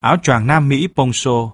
áo choàng Nam Mỹ Poncho